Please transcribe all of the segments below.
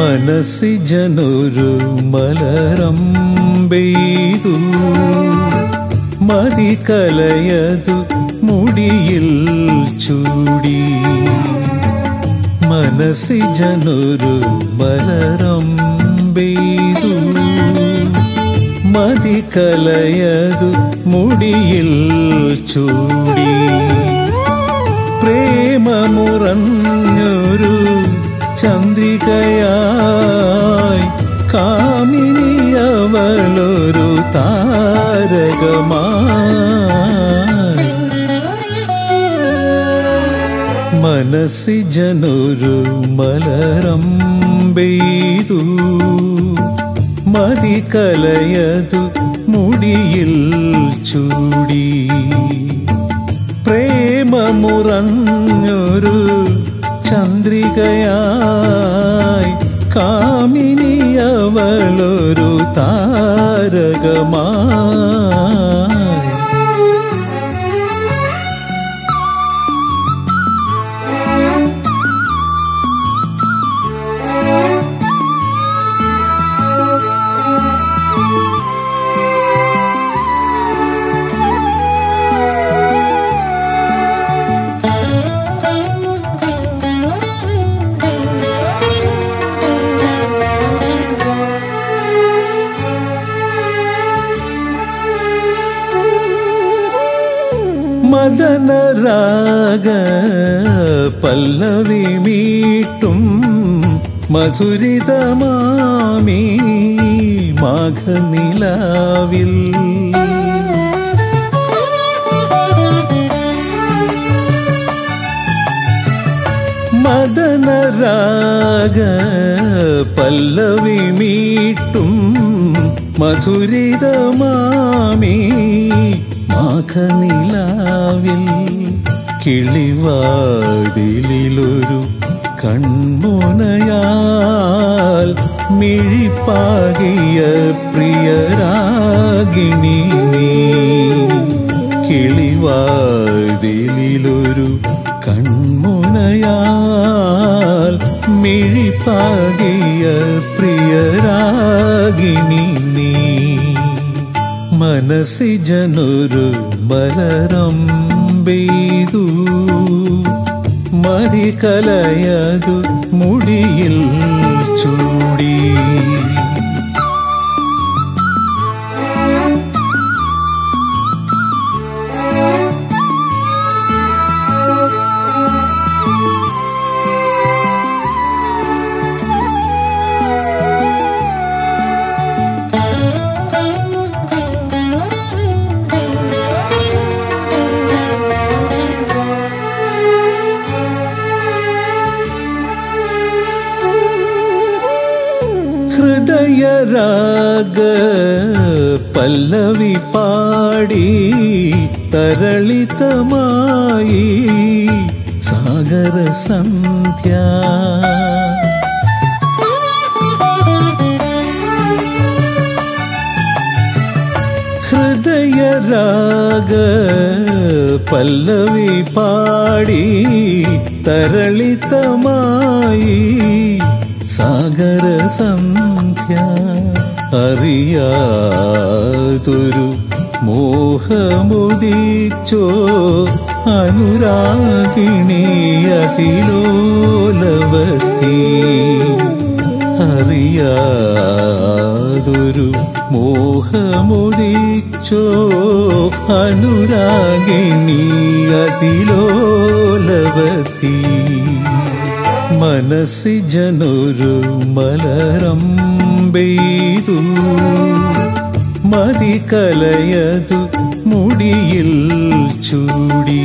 മനസ്സിജനൊരു മലരമ്പെയ്തു മതി കലയതു മുടിയിൽ ചൂടി. മനസ്സി ജനൊരു മലരമ്പെയ്തു മതി കലയതു മുടിയിൽ ചൂടി. പ്രേമമുറഞ്ഞൊരു ചന്ദ്രികയായി മനസ്സിജനൊരു മലരമ്പെയ്തു മതി കലയതു മുടിയിൽ ചൂടി. പ്രേമമുറഞ്ഞൊരു ചന്ദ്രികയായി മദനരാഗ പല്ലവി മീട്ടും മധുരിതമാമീ മാഘനിലാവിൽ. മദനരാഗ പല്ലവി മീട്ടും മധുരിതമാമീ മാഘനിലാവിൽ കിളിവാതിലൊരു കൺമുനയാൽ മിഴിപ്പാകിയ പ്രിയരാഗിണി കിളിവാതിലൊരു കൺമുനയാൽ മിഴിപ്പാകിയ പ്രിയരാഗിണി മനസ്സിജനൊരു മലരമ്പെയ്തു മതി കലയതു മുടിയിൽ ರಾಗ ಪಲ್ಲವಿ ಪಾಡಿ ತರಳಿತಮಾಯಿ ಸಾಗರ ಸಂಧ್ಯಾ ಹೃದಯ ರಾಗ ಪಲ್ಲವಿ ಪಾಡಿ ತರಳಿತಮಾಯಿ ಸಾಗರ ಸಂಧ್ಯ അറിയാതൊരു മോഹമുദിച്ചോ അനുരാഗിണി അതിലോലവത്തി. അറിയാതൊരു മോഹമുദിച്ചോ അനുരാഗിണി അതിലോലവത്തി. മനസ്സിജനൊരു മലരമ്പെയ്തു മതി കലയതു മുടിയിൽ ചൂടി.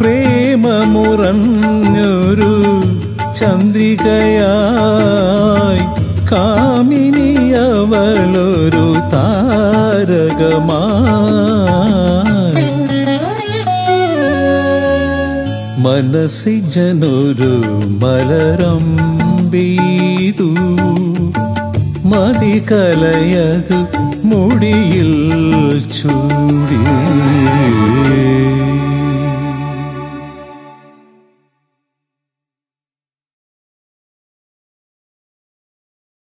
പ്രേമമുറഞ്ഞൊരു ചന്ദ്രികയായി മനസ്സിജനൊരു മലരമ്പീതു മതി കലയതു മുടിയിൽ ചൂടി.